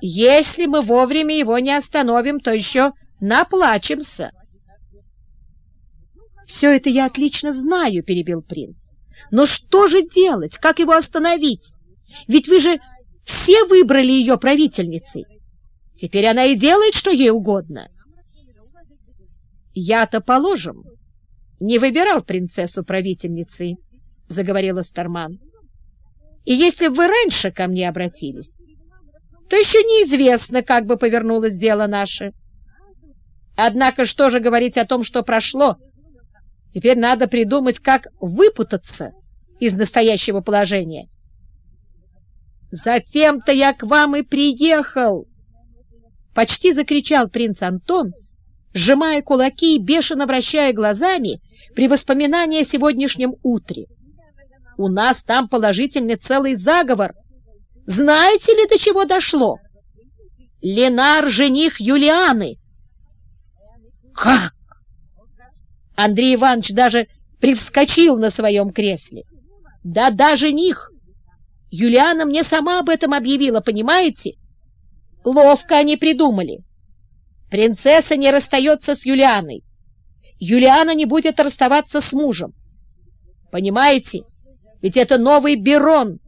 Если мы вовремя его не остановим, то еще наплачемся. «Все это я отлично знаю», — перебил принц. «Но что же делать? Как его остановить? Ведь вы же все выбрали ее правительницей. Теперь она и делает, что ей угодно». «Я-то, положим, не выбирал принцессу правительницей», — заговорила Старман. «И если бы вы раньше ко мне обратились, то еще неизвестно, как бы повернулось дело наше. Однако что же говорить о том, что прошло?» Теперь надо придумать, как выпутаться из настоящего положения. Затем-то я к вам и приехал! Почти закричал принц Антон, сжимая кулаки и бешено вращая глазами при воспоминании о сегодняшнем утре. У нас там положительный целый заговор. Знаете ли, до чего дошло? Ленар — жених Юлианы. Как? Андрей Иванович даже привскочил на своем кресле. Да даже них! Юлиана мне сама об этом объявила, понимаете? Ловко они придумали. Принцесса не расстается с Юлианой. Юлиана не будет расставаться с мужем. Понимаете? Ведь это новый Берон,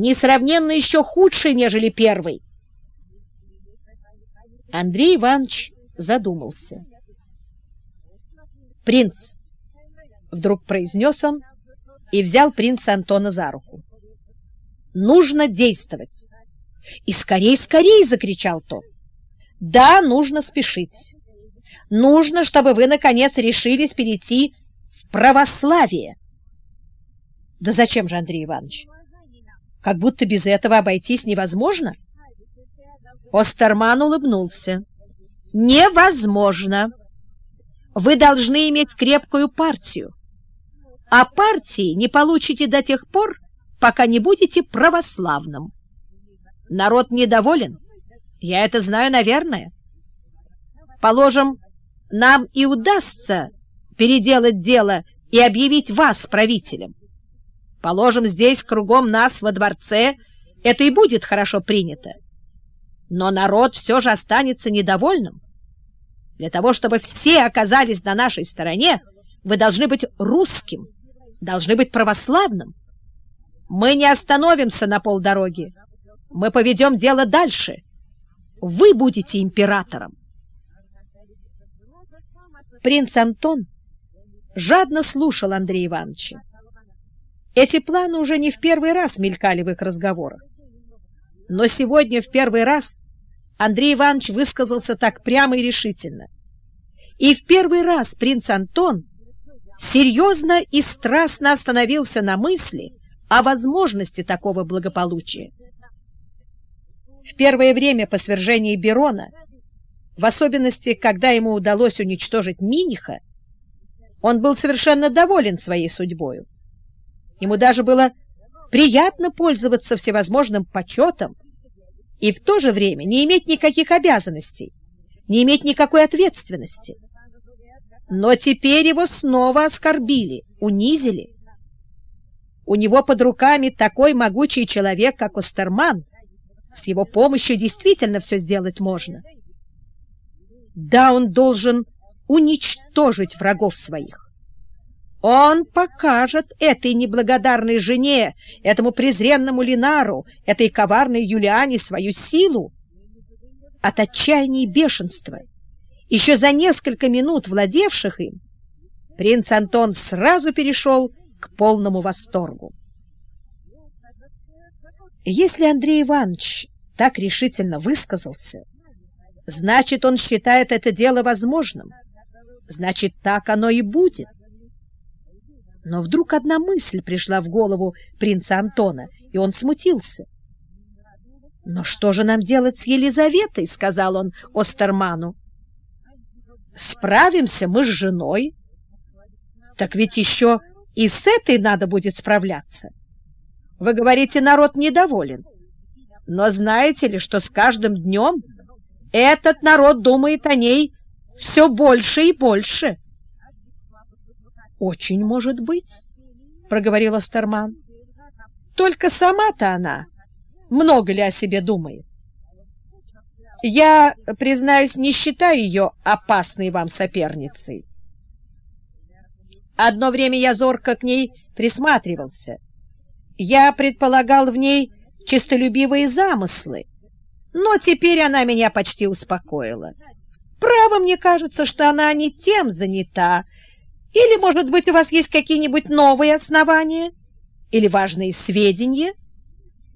несравненно еще худший, нежели первый. Андрей Иванович задумался. «Принц!» — вдруг произнес он и взял принца Антона за руку. «Нужно действовать!» «И скорей, скорей!» — закричал тот. «Да, нужно спешить. Нужно, чтобы вы, наконец, решились перейти в православие». «Да зачем же, Андрей Иванович? Как будто без этого обойтись невозможно?» Остерман улыбнулся. «Невозможно!» вы должны иметь крепкую партию, а партии не получите до тех пор, пока не будете православным. Народ недоволен, я это знаю, наверное. Положим, нам и удастся переделать дело и объявить вас правителем. Положим, здесь кругом нас во дворце это и будет хорошо принято. Но народ все же останется недовольным. Для того, чтобы все оказались на нашей стороне, вы должны быть русским, должны быть православным. Мы не остановимся на полдороги. Мы поведем дело дальше. Вы будете императором. Принц Антон жадно слушал Андрея Ивановича. Эти планы уже не в первый раз мелькали в их разговорах. Но сегодня в первый раз Андрей Иванович высказался так прямо и решительно. И в первый раз принц Антон серьезно и страстно остановился на мысли о возможности такого благополучия. В первое время по свержении Берона, в особенности, когда ему удалось уничтожить Миниха, он был совершенно доволен своей судьбою. Ему даже было приятно пользоваться всевозможным почетом и в то же время не иметь никаких обязанностей, не иметь никакой ответственности. Но теперь его снова оскорбили, унизили. У него под руками такой могучий человек, как Остерман. С его помощью действительно все сделать можно. Да, он должен уничтожить врагов своих. Он покажет этой неблагодарной жене, этому презренному Линару, этой коварной Юлиане свою силу. От отчаяния и бешенства, еще за несколько минут владевших им, принц Антон сразу перешел к полному восторгу. Если Андрей Иванович так решительно высказался, значит, он считает это дело возможным, значит, так оно и будет. Но вдруг одна мысль пришла в голову принца Антона, и он смутился. «Но что же нам делать с Елизаветой?» — сказал он Остерману. «Справимся мы с женой. Так ведь еще и с этой надо будет справляться. Вы говорите, народ недоволен. Но знаете ли, что с каждым днем этот народ думает о ней все больше и больше?» «Очень может быть», — проговорила Старман. «Только сама-то она много ли о себе думает? Я, признаюсь, не считаю ее опасной вам соперницей. Одно время я зорко к ней присматривался. Я предполагал в ней честолюбивые замыслы, но теперь она меня почти успокоила. Право, мне кажется, что она не тем занята. Или, может быть, у вас есть какие-нибудь новые основания или важные сведения?